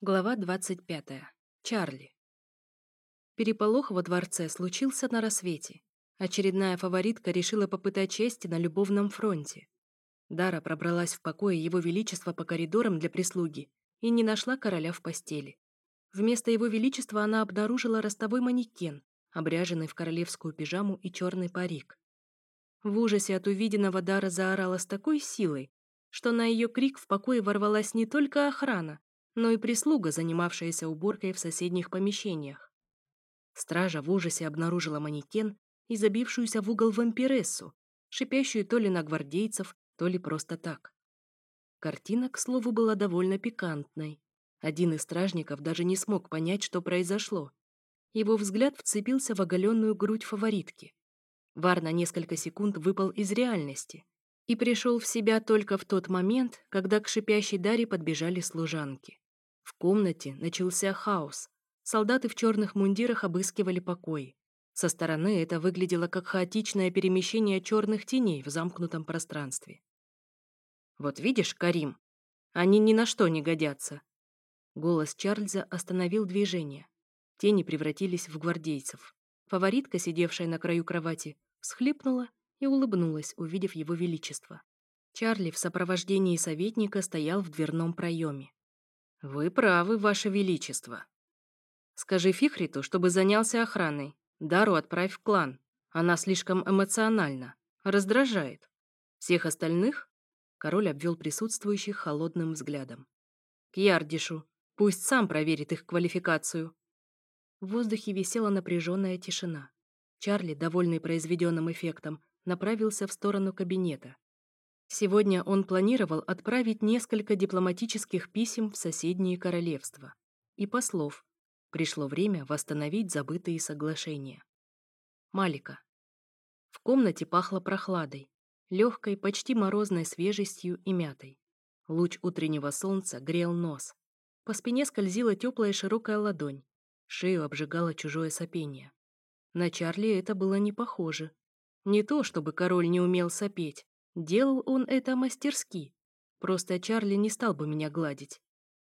Глава 25. Чарли. Переполох во дворце случился на рассвете. Очередная фаворитка решила попытать чести на любовном фронте. Дара пробралась в покое Его Величества по коридорам для прислуги и не нашла короля в постели. Вместо Его Величества она обнаружила ростовой манекен, обряженный в королевскую пижаму и черный парик. В ужасе от увиденного Дара заорала с такой силой, что на ее крик в покое ворвалась не только охрана, но и прислуга, занимавшаяся уборкой в соседних помещениях. Стража в ужасе обнаружила манекен и забившуюся в угол вампирессу, шипящую то ли на гвардейцев, то ли просто так. Картина, к слову, была довольно пикантной. Один из стражников даже не смог понять, что произошло. Его взгляд вцепился в оголенную грудь фаворитки. Вар на несколько секунд выпал из реальности и пришел в себя только в тот момент, когда к шипящей Даре подбежали служанки. В комнате начался хаос. Солдаты в черных мундирах обыскивали покой. Со стороны это выглядело как хаотичное перемещение черных теней в замкнутом пространстве. «Вот видишь, Карим, они ни на что не годятся». Голос Чарльза остановил движение. Тени превратились в гвардейцев. Фаворитка, сидевшая на краю кровати, всхлипнула и улыбнулась, увидев его величество. Чарли в сопровождении советника стоял в дверном проеме. «Вы правы, Ваше Величество. Скажи Фихриту, чтобы занялся охраной. Дару отправь в клан. Она слишком эмоциональна. Раздражает. Всех остальных?» Король обвел присутствующих холодным взглядом. «К Ярдишу. Пусть сам проверит их квалификацию». В воздухе висела напряженная тишина. Чарли, довольный произведенным эффектом, направился в сторону кабинета. Сегодня он планировал отправить несколько дипломатических писем в соседние королевства. И послов. Пришло время восстановить забытые соглашения. Малика. В комнате пахло прохладой, легкой, почти морозной свежестью и мятой. Луч утреннего солнца грел нос. По спине скользила теплая широкая ладонь. Шею обжигало чужое сопение. На Чарли это было не похоже. Не то, чтобы король не умел сопеть, Делал он это мастерски. Просто Чарли не стал бы меня гладить.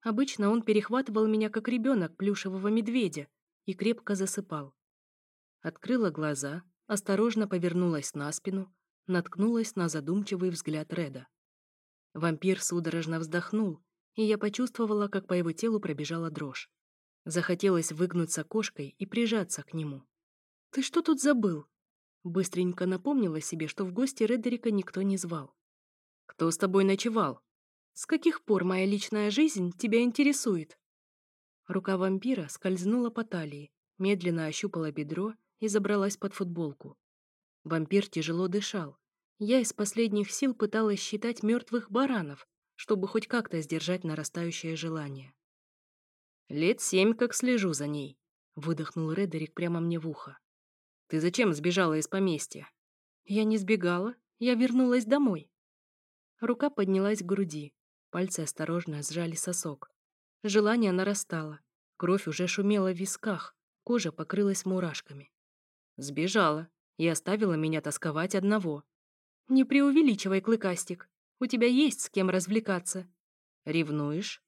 Обычно он перехватывал меня, как ребенок плюшевого медведя, и крепко засыпал. Открыла глаза, осторожно повернулась на спину, наткнулась на задумчивый взгляд Реда. Вампир судорожно вздохнул, и я почувствовала, как по его телу пробежала дрожь. Захотелось выгнуться кошкой и прижаться к нему. «Ты что тут забыл?» Быстренько напомнила себе, что в гости Редерика никто не звал. «Кто с тобой ночевал? С каких пор моя личная жизнь тебя интересует?» Рука вампира скользнула по талии, медленно ощупала бедро и забралась под футболку. Вампир тяжело дышал. Я из последних сил пыталась считать мертвых баранов, чтобы хоть как-то сдержать нарастающее желание. «Лет семь как слежу за ней», — выдохнул Редерик прямо мне в ухо. Ты зачем сбежала из поместья? Я не сбегала, я вернулась домой. Рука поднялась к груди, пальцы осторожно сжали сосок. Желание нарастало, кровь уже шумела в висках, кожа покрылась мурашками. Сбежала и оставила меня тосковать одного. Не преувеличивай, Клыкастик, у тебя есть с кем развлекаться. Ревнуешь?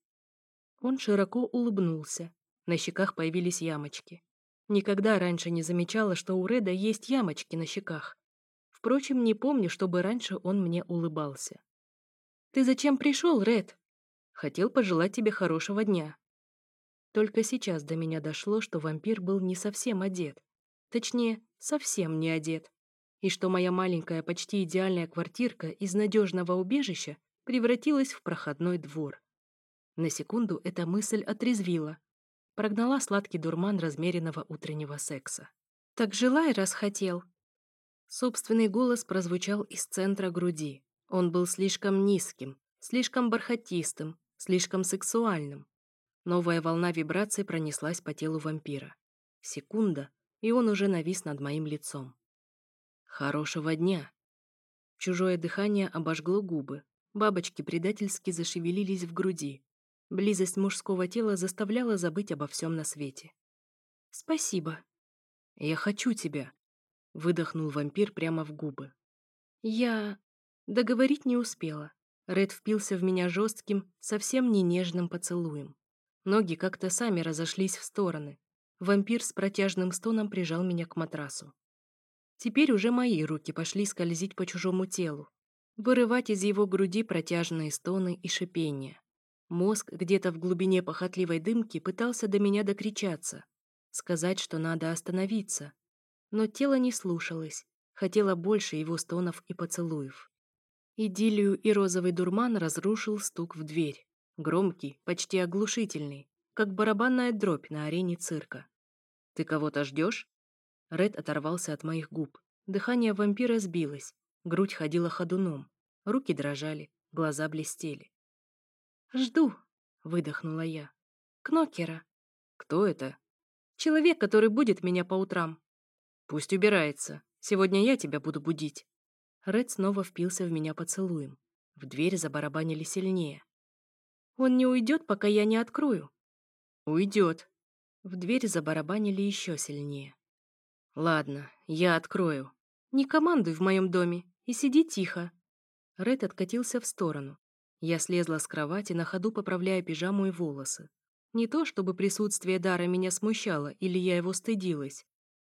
Он широко улыбнулся, на щеках появились ямочки. Никогда раньше не замечала, что у Реда есть ямочки на щеках. Впрочем, не помню, чтобы раньше он мне улыбался. «Ты зачем пришел, Ред?» «Хотел пожелать тебе хорошего дня». Только сейчас до меня дошло, что вампир был не совсем одет. Точнее, совсем не одет. И что моя маленькая, почти идеальная квартирка из надежного убежища превратилась в проходной двор. На секунду эта мысль отрезвила, прогнала сладкий дурман размеренного утреннего секса. «Так желай, раз хотел!» Собственный голос прозвучал из центра груди. Он был слишком низким, слишком бархатистым, слишком сексуальным. Новая волна вибраций пронеслась по телу вампира. Секунда, и он уже навис над моим лицом. «Хорошего дня!» Чужое дыхание обожгло губы. Бабочки предательски зашевелились в груди. Близость мужского тела заставляла забыть обо всем на свете. «Спасибо». «Я хочу тебя», — выдохнул вампир прямо в губы. «Я...» Договорить не успела. Ред впился в меня жестким, совсем не нежным поцелуем. Ноги как-то сами разошлись в стороны. Вампир с протяжным стоном прижал меня к матрасу. Теперь уже мои руки пошли скользить по чужому телу, вырывать из его груди протяжные стоны и шипения. Мозг где-то в глубине похотливой дымки пытался до меня докричаться, сказать, что надо остановиться. Но тело не слушалось, хотело больше его стонов и поцелуев. Идиллию и розовый дурман разрушил стук в дверь. Громкий, почти оглушительный, как барабанная дробь на арене цирка. «Ты кого-то ждешь?» Ред оторвался от моих губ. Дыхание вампира сбилось, грудь ходила ходуном, руки дрожали, глаза блестели. «Жду», — выдохнула я. «Кнокера». «Кто это?» «Человек, который будет меня по утрам». «Пусть убирается. Сегодня я тебя буду будить». Ред снова впился в меня поцелуем. В дверь забарабанили сильнее. «Он не уйдет, пока я не открою». «Уйдет». В дверь забарабанили еще сильнее. «Ладно, я открою. Не командуй в моем доме и сиди тихо». Ред откатился в сторону. Я слезла с кровати, на ходу поправляя пижаму и волосы. Не то, чтобы присутствие Дара меня смущало или я его стыдилась.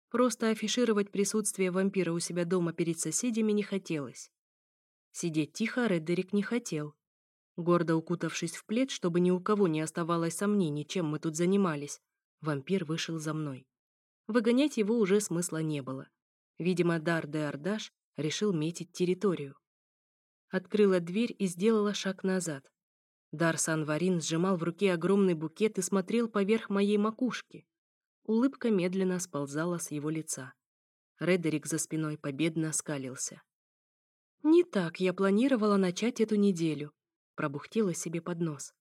Просто афишировать присутствие вампира у себя дома перед соседями не хотелось. Сидеть тихо Реддерик не хотел. Гордо укутавшись в плед, чтобы ни у кого не оставалось сомнений, чем мы тут занимались, вампир вышел за мной. Выгонять его уже смысла не было. Видимо, Дар де Ардаш решил метить территорию. Открыла дверь и сделала шаг назад. Дар Санварин сжимал в руке огромный букет и смотрел поверх моей макушки. Улыбка медленно сползала с его лица. Редерик за спиной победно скалился. «Не так я планировала начать эту неделю», — пробухтела себе под нос.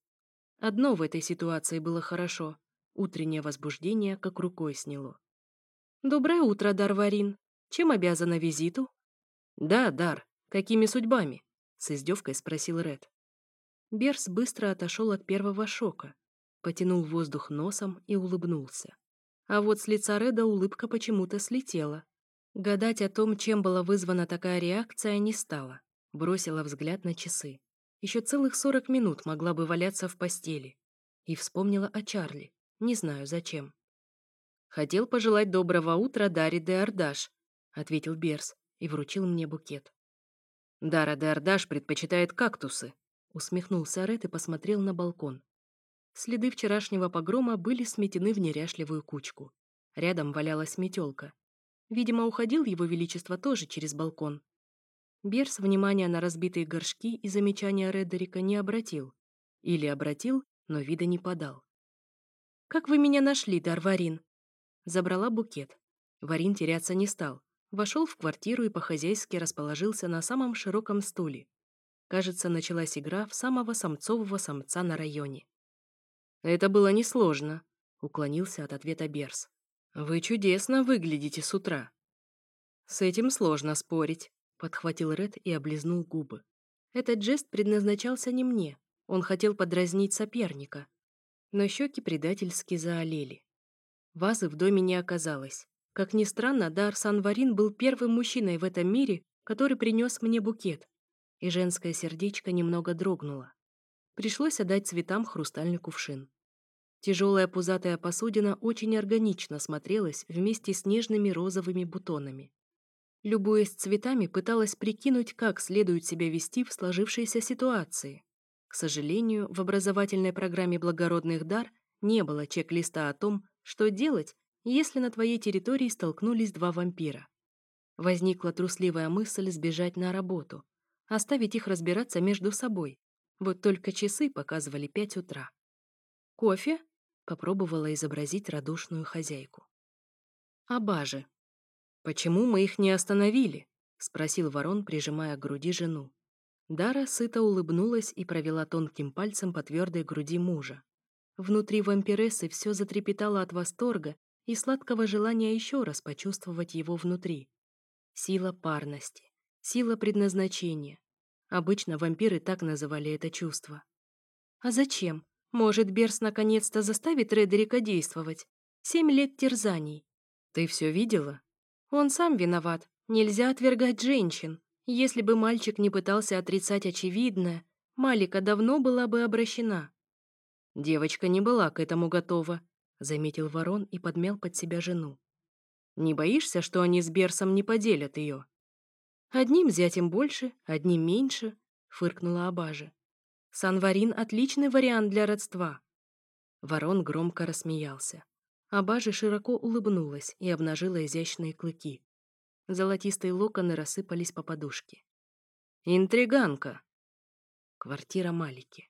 Одно в этой ситуации было хорошо. Утреннее возбуждение как рукой сняло. «Доброе утро, Дарварин. Чем обязана визиту?» «Да, Дар. Какими судьбами?» — с издевкой спросил Ред. Берс быстро отошел от первого шока, потянул воздух носом и улыбнулся. А вот с лица Реда улыбка почему-то слетела. Гадать о том, чем была вызвана такая реакция, не стала. Бросила взгляд на часы. Еще целых сорок минут могла бы валяться в постели. И вспомнила о Чарли. Не знаю, зачем. «Хотел пожелать доброго утра Даре де Ардаш», — ответил Берс и вручил мне букет. «Дара де Ардаш предпочитает кактусы», — усмехнулся Ред и посмотрел на балкон. Следы вчерашнего погрома были сметены в неряшливую кучку. Рядом валялась метелка. Видимо, уходил его величество тоже через балкон. Берс внимания на разбитые горшки и замечания Редерика не обратил. Или обратил, но вида не подал. «Как вы меня нашли, Дарварин?» Забрала букет. Варин теряться не стал. Вошел в квартиру и по-хозяйски расположился на самом широком стуле. Кажется, началась игра в самого самцового самца на районе. «Это было несложно», — уклонился от ответа Берс. «Вы чудесно выглядите с утра». «С этим сложно спорить», — подхватил Ред и облизнул губы. Этот жест предназначался не мне. Он хотел подразнить соперника. Но щеки предательски заолели. Вазы в доме не оказалось. Как ни странно, Дар Санварин был первым мужчиной в этом мире, который принес мне букет. И женское сердечко немного дрогнуло. Пришлось отдать цветам хрустальный кувшин. Тяжелая пузатая посудина очень органично смотрелась вместе с нежными розовыми бутонами. Любуясь цветами, пыталась прикинуть, как следует себя вести в сложившейся ситуации. К сожалению, в образовательной программе «Благородных дар» не было чек-листа о том, что делать, если на твоей территории столкнулись два вампира. Возникла трусливая мысль сбежать на работу, оставить их разбираться между собой. Вот только часы показывали пять утра. «Кофе?» Попробовала изобразить радушную хозяйку. «Абаже, почему мы их не остановили?» — спросил ворон, прижимая к груди жену. Дара сыто улыбнулась и провела тонким пальцем по твердой груди мужа. Внутри вампирессы все затрепетало от восторга и сладкого желания еще раз почувствовать его внутри. Сила парности, сила предназначения. Обычно вампиры так называли это чувство. «А зачем?» Может, Берс наконец-то заставит Редерика действовать? Семь лет терзаний. Ты все видела? Он сам виноват. Нельзя отвергать женщин. Если бы мальчик не пытался отрицать очевидное, Малика давно была бы обращена. Девочка не была к этому готова, заметил ворон и подмял под себя жену. Не боишься, что они с Берсом не поделят ее? Одним зятем больше, одним меньше, фыркнула Абажа. Санварин — отличный вариант для родства. Ворон громко рассмеялся. Абажа широко улыбнулась и обнажила изящные клыки. Золотистые локоны рассыпались по подушке. «Интриганка!» Квартира Малики.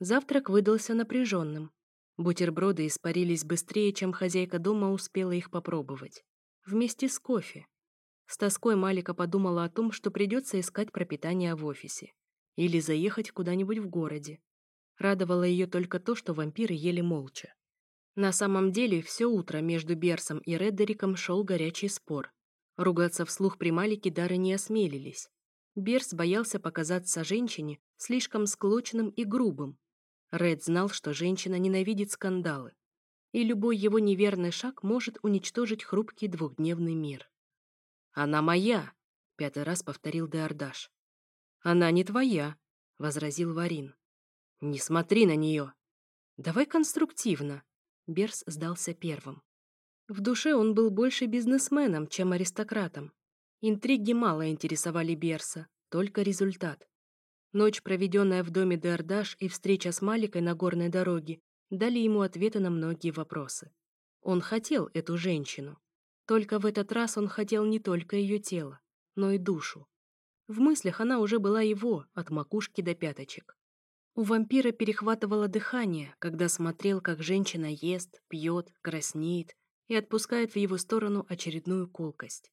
Завтрак выдался напряженным. Бутерброды испарились быстрее, чем хозяйка дома успела их попробовать. Вместе с кофе. С тоской Малика подумала о том, что придется искать пропитание в офисе. Или заехать куда-нибудь в городе. Радовало ее только то, что вампиры ели молча. На самом деле, все утро между Берсом и Реддериком шел горячий спор. Ругаться вслух при Малике дары не осмелились. Берс боялся показаться женщине слишком склочным и грубым. Ред знал, что женщина ненавидит скандалы, и любой его неверный шаг может уничтожить хрупкий двухдневный мир. «Она моя!» — пятый раз повторил Деордаш. «Она не твоя!» — возразил Варин. «Не смотри на нее!» «Давай конструктивно!» — Берс сдался первым. В душе он был больше бизнесменом, чем аристократом. Интриги мало интересовали Берса, только результат. Ночь, проведенная в доме Деордаш и встреча с Маликой на горной дороге, дали ему ответы на многие вопросы. Он хотел эту женщину. Только в этот раз он хотел не только ее тело, но и душу. В мыслях она уже была его, от макушки до пяточек. У вампира перехватывало дыхание, когда смотрел, как женщина ест, пьет, краснеет и отпускает в его сторону очередную колкость.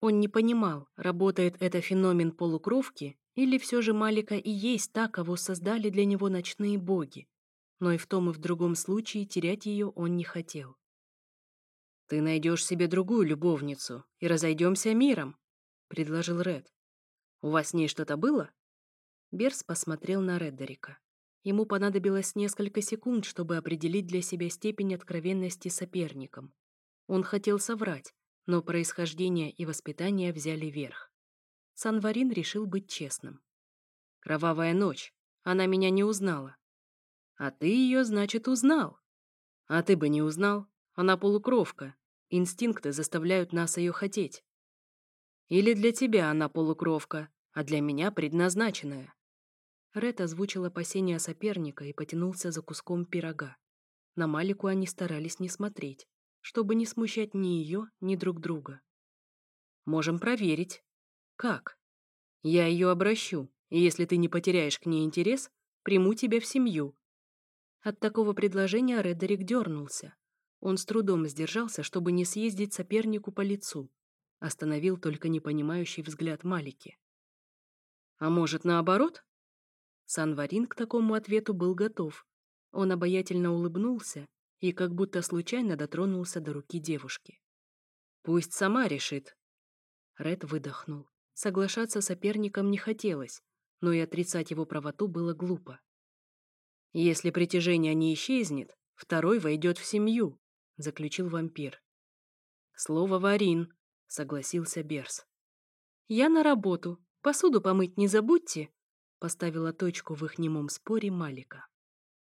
Он не понимал, работает это феномен полукровки или все же Малика и есть та, кого создали для него ночные боги. Но и в том и в другом случае терять ее он не хотел. «Ты найдешь себе другую любовницу и разойдемся миром», — предложил Ред. «У вас с ней что-то было?» Берс посмотрел на Реддерика. Ему понадобилось несколько секунд, чтобы определить для себя степень откровенности соперником. Он хотел соврать, но происхождение и воспитание взяли верх. Санварин решил быть честным. «Кровавая ночь. Она меня не узнала». «А ты ее, значит, узнал». «А ты бы не узнал. Она полукровка. Инстинкты заставляют нас ее хотеть». «Или для тебя она полукровка, а для меня предназначенная». Ред озвучил опасения соперника и потянулся за куском пирога. На Малику они старались не смотреть чтобы не смущать ни ее, ни друг друга. Можем проверить. Как? Я ее обращу, и если ты не потеряешь к ней интерес, приму тебя в семью. От такого предложения Редерик дернулся. Он с трудом сдержался, чтобы не съездить сопернику по лицу. Остановил только непонимающий взгляд Малики. А может, наоборот? Санварин к такому ответу был готов. Он обаятельно улыбнулся и как будто случайно дотронулся до руки девушки. «Пусть сама решит». Ред выдохнул. Соглашаться с соперником не хотелось, но и отрицать его правоту было глупо. «Если притяжение не исчезнет, второй войдет в семью», — заключил вампир. «Слово Варин», — согласился Берс. «Я на работу. Посуду помыть не забудьте», — поставила точку в их немом споре Малика.